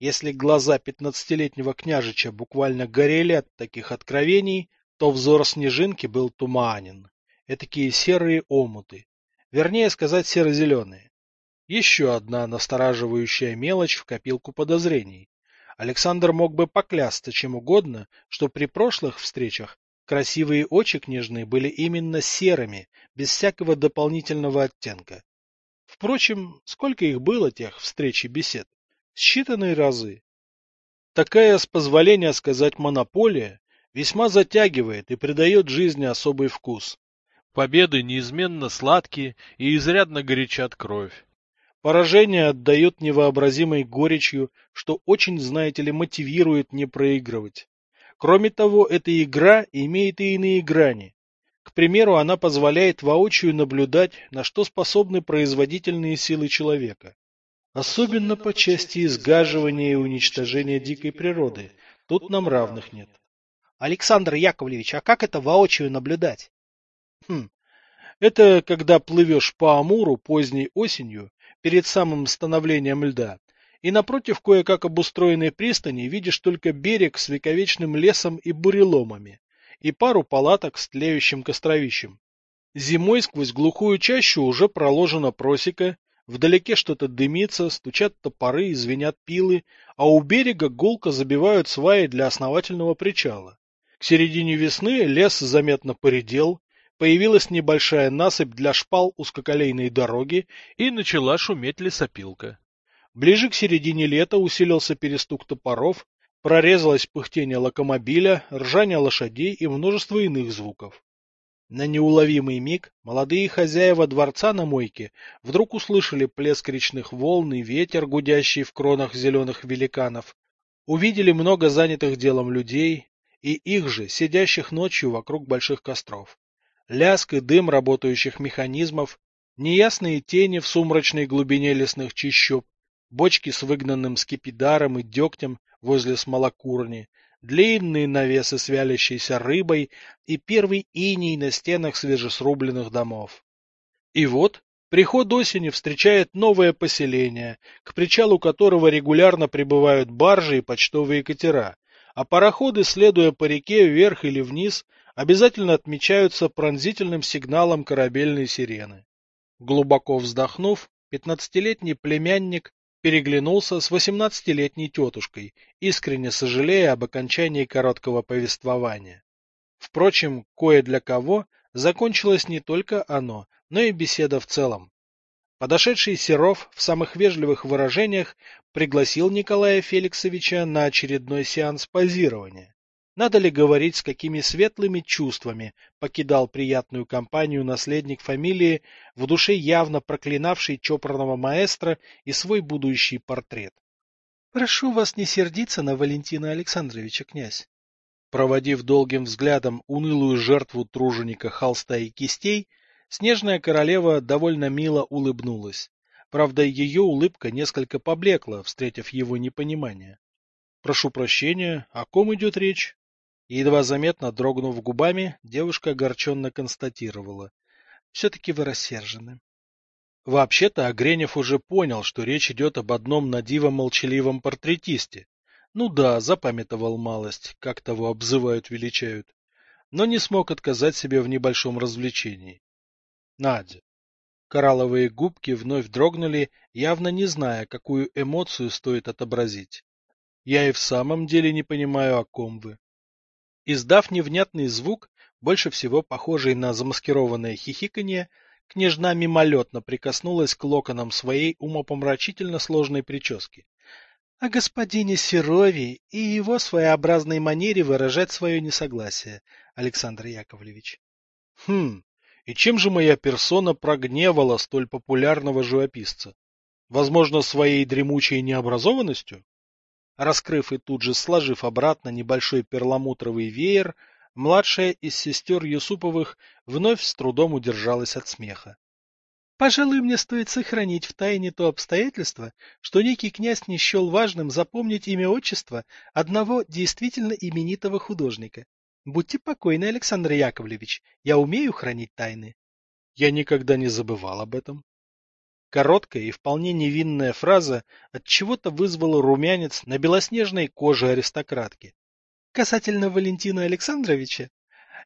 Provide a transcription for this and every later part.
Если глаза пятнадцатилетнего княжича буквально горели от таких откровений, то взор снежинки был туманен. Этакие серые омуты. Вернее сказать, серо-зеленые. Еще одна настораживающая мелочь в копилку подозрений. Александр мог бы поклясться чем угодно, что при прошлых встречах красивые очи княжны были именно серыми, без всякого дополнительного оттенка. Впрочем, сколько их было, тех встреч и бесед? Считанные разы. Такая, с позволения сказать, монополия весьма затягивает и придает жизни особый вкус. Победы неизменно сладкие и изрядно горячат кровь. Поражение отдает невообразимой горечью, что очень, знаете ли, мотивирует не проигрывать. Кроме того, эта игра имеет и иные грани. К примеру, она позволяет воочию наблюдать, на что способны производительные силы человека. Особенно по части изгаживания и уничтожения дикой природы. Тут нам равных нет. Александр Яковлевич, а как это воочию наблюдать? Хм. Это когда плывешь по Амуру поздней осенью перед самым становлением льда, и напротив кое-как обустроенной пристани видишь только берег с вековечным лесом и буреломами, и пару палаток с тлеющим костровищем. Зимой сквозь глухую чащу уже проложена просека, вдалеке что-то дымится, стучат топоры и звенят пилы, а у берега гулко забивают сваи для основательного причала. К середине весны лес заметно поредел, Появилась небольшая насыпь для шпал узкоколейной дороги, и начала шуметь лесопилка. Ближе к середине лета усилился перестук топоров, прорезалось пыхтение локомобиля, ржание лошадей и множество иных звуков. На неуловимый миг молодые хозяева дворца на мойке вдруг услышали плеск речных волн и ветер, гудящий в кронах зеленых великанов, увидели много занятых делом людей и их же, сидящих ночью вокруг больших костров. Лязг и дым работающих механизмов, неясные тени в сумрачной глубине лесных чащоб, бочки с выгнанным скипидаром и дегтем возле смолокурни, длинные навесы с вялящейся рыбой и первый иней на стенах свежесрубленных домов. И вот приход осени встречает новое поселение, к причалу которого регулярно прибывают баржи и почтовые катера, а пароходы, следуя по реке вверх или вниз, обязательно отмечаются пронзительным сигналом корабельной сирены. Глубоко вздохнув, пятнадцатилетний племянник переглянулся с восемнадцатилетней тетушкой, искренне сожалея об окончании короткого повествования. Впрочем, кое для кого закончилось не только оно, но и беседа в целом. Подошедший Серов в самых вежливых выражениях пригласил Николая Феликсовича на очередной сеанс позирования. Надо ли говорить, с какими светлыми чувствами покидал приятную компанию наследник фамилии, в душе явно проклинавший чопорного маэстро и свой будущий портрет? — Прошу вас не сердиться на Валентина Александровича, князь. Проводив долгим взглядом унылую жертву труженика холста и кистей, снежная королева довольно мило улыбнулась. Правда, ее улыбка несколько поблекла, встретив его непонимание. — Прошу прощения, о ком идет речь? Едва заметно дрогнув губами, девушка огорченно констатировала. Все-таки вы рассержены. Вообще-то Огренев уже понял, что речь идет об одном надиво молчаливом портретисте. Ну да, запамятовал малость, как того обзывают-величают. Но не смог отказать себе в небольшом развлечении. Надя. Коралловые губки вновь дрогнули, явно не зная, какую эмоцию стоит отобразить. Я и в самом деле не понимаю, о ком вы. Издав невнятный звук, больше всего похожий на замаскированное хихиканье, княжна мимолетно прикоснулась к локонам своей умопомрачительно сложной прически. О господине Серове и его своеобразной манере выражать свое несогласие, Александр Яковлевич. Хм, и чем же моя персона прогневала столь популярного живописца? Возможно, своей дремучей необразованностью? Раскрыв и тут же сложив обратно небольшой перламутровый веер, младшая из сестер Юсуповых вновь с трудом удержалась от смеха. Пожалуй, мне стоит сохранить в тайне то обстоятельство, что некий князь не счел важным запомнить имя отчества одного действительно именитого художника. Будьте покойны, Александр Яковлевич, я умею хранить тайны. Я никогда не забывал об этом. Короткая и вполне невинная фраза от чего-то вызвала румянец на белоснежной коже аристократки. Касательно Валентина Александровича,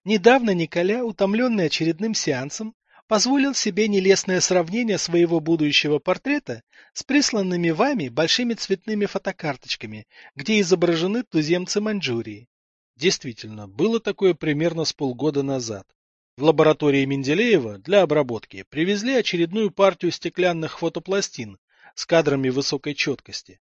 недавно Николя, утомленный очередным сеансом, позволил себе нелестное сравнение своего будущего портрета с присланными вами большими цветными фотокарточками, где изображены туземцы Маньчжурии. Действительно, было такое примерно с полгода назад. В лаборатории Менделеева для обработки привезли очередную партию стеклянных фотопластин с кадрами высокой четкости.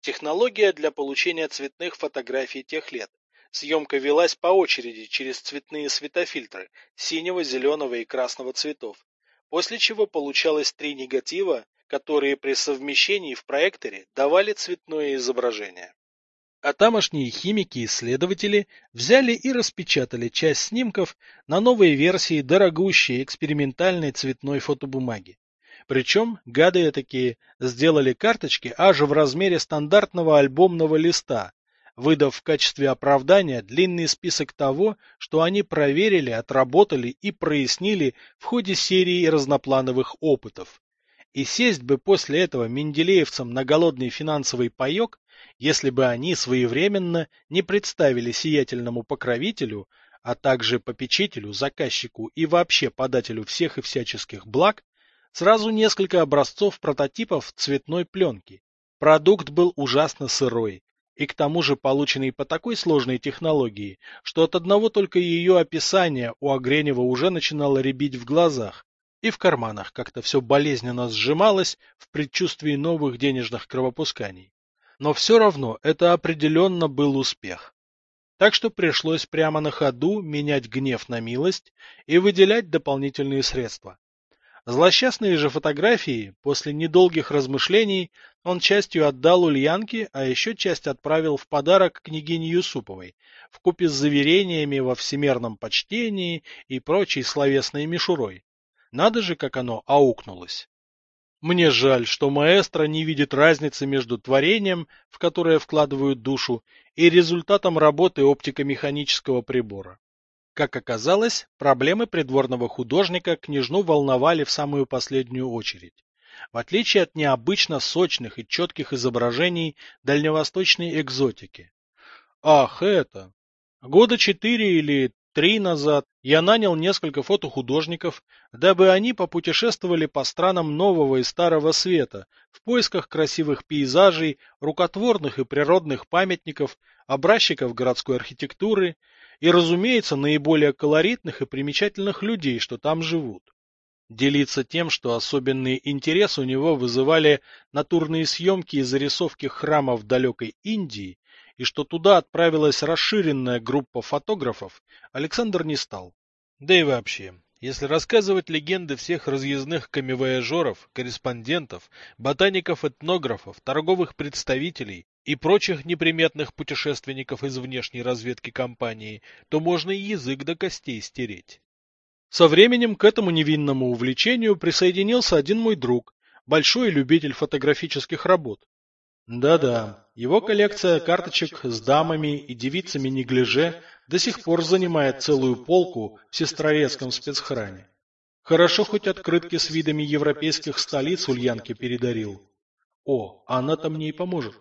Технология для получения цветных фотографий тех лет. Съемка велась по очереди через цветные светофильтры синего, зеленого и красного цветов, после чего получалось три негатива, которые при совмещении в проекторе давали цветное изображение. А тамошние химики-исследователи взяли и распечатали часть снимков на новой версии дорогущей экспериментальной цветной фотобумаги. Причем гады такие сделали карточки аж в размере стандартного альбомного листа, выдав в качестве оправдания длинный список того, что они проверили, отработали и прояснили в ходе серии разноплановых опытов. И сесть бы после этого менделеевцам на голодный финансовый паек, если бы они своевременно не представили сиятельному покровителю, а также попечителю, заказчику и вообще подателю всех и всяческих благ, сразу несколько образцов прототипов цветной пленки. Продукт был ужасно сырой, и к тому же полученный по такой сложной технологии, что от одного только ее описания у Огренева уже начинало рябить в глазах, и в карманах как-то все болезненно сжималось в предчувствии новых денежных кровопусканий. Но все равно это определенно был успех. Так что пришлось прямо на ходу менять гнев на милость и выделять дополнительные средства. Злосчастные же фотографии, после недолгих размышлений, он частью отдал Ульянке, а еще часть отправил в подарок княгине Юсуповой, вкупе с заверениями во всемерном почтении и прочей словесной мишурой. Надо же, как оно аукнулось. Мне жаль, что маэстро не видит разницы между творением, в которое вкладывают душу, и результатом работы оптико-механического прибора. Как оказалось, проблемы придворного художника княжну волновали в самую последнюю очередь. В отличие от необычно сочных и четких изображений дальневосточной экзотики. Ах, это! Года четыре или три назад я нанял несколько фотохудожников, дабы они попутешествовали по странам нового и старого света в поисках красивых пейзажей, рукотворных и природных памятников, образчиков городской архитектуры и, разумеется, наиболее колоритных и примечательных людей, что там живут. Делиться тем, что особенный интерес у него вызывали натурные съемки и зарисовки храмов далекой Индии, и что туда отправилась расширенная группа фотографов, Александр не стал. Да и вообще, если рассказывать легенды всех разъездных камевояжеров, корреспондентов, ботаников-этнографов, торговых представителей и прочих неприметных путешественников из внешней разведки компании, то можно и язык до костей стереть. Со временем к этому невинному увлечению присоединился один мой друг, большой любитель фотографических работ. Да-да, его коллекция карточек с дамами и девицами неглиже до сих пор занимает целую полку в сестрорецком спецхране. Хорошо хоть открытки с видами европейских столиц Ульянке передарил. О, она-то мне и поможет.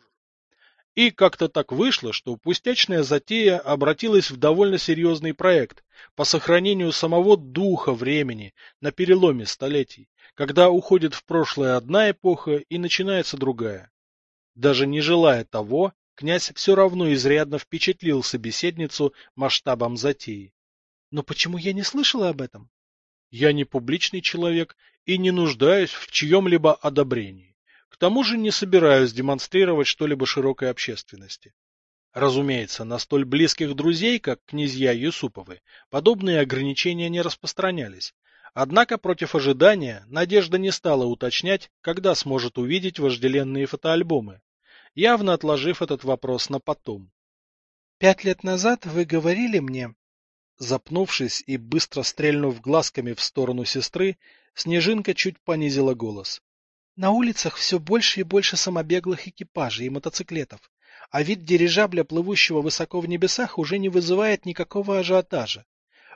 И как-то так вышло, что пустячная затея обратилась в довольно серьезный проект по сохранению самого духа времени на переломе столетий, когда уходит в прошлое одна эпоха и начинается другая. Даже не желая того, князь все равно изрядно впечатлил собеседницу масштабом затеи. Но почему я не слышала об этом? Я не публичный человек и не нуждаюсь в чьем-либо одобрении. К тому же не собираюсь демонстрировать что-либо широкой общественности. Разумеется, на столь близких друзей, как князья Юсуповы, подобные ограничения не распространялись. Однако против ожидания Надежда не стала уточнять, когда сможет увидеть вожделенные фотоальбомы, явно отложив этот вопрос на потом. «Пять лет назад вы говорили мне...» Запнувшись и быстро стрельнув глазками в сторону сестры, Снежинка чуть понизила голос. «На улицах все больше и больше самобеглых экипажей и мотоциклетов, а вид дирижабля, плывущего высоко в небесах, уже не вызывает никакого ажиотажа.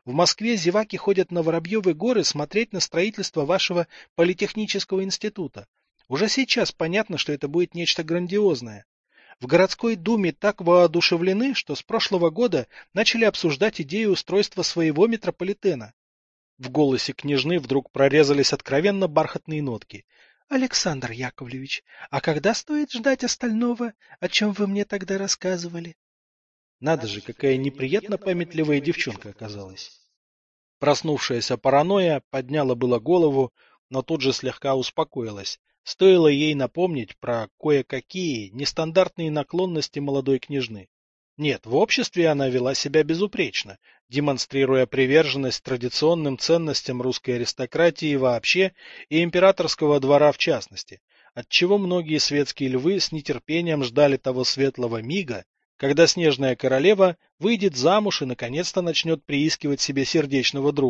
В Москве зеваки ходят на Воробьевы горы смотреть на строительство вашего политехнического института. Уже сейчас понятно, что это будет нечто грандиозное. В городской думе так воодушевлены, что с прошлого года начали обсуждать идею устройства своего метрополитена. В голосе княжны вдруг прорезались откровенно бархатные нотки. — Александр Яковлевич, а когда стоит ждать остального, о чем вы мне тогда рассказывали? Надо же, какая неприятно памятливая девчонка оказалась. Проснувшаяся паранойя подняла было голову, но тут же слегка успокоилась. Стоило ей напомнить про кое-какие нестандартные наклонности молодой княжны. Нет, в обществе она вела себя безупречно, демонстрируя приверженность традиционным ценностям русской аристократии вообще и императорского двора в частности, отчего многие светские львы с нетерпением ждали того светлого мига, когда снежная королева выйдет замуж и наконец-то начнет приискивать себе сердечного друга.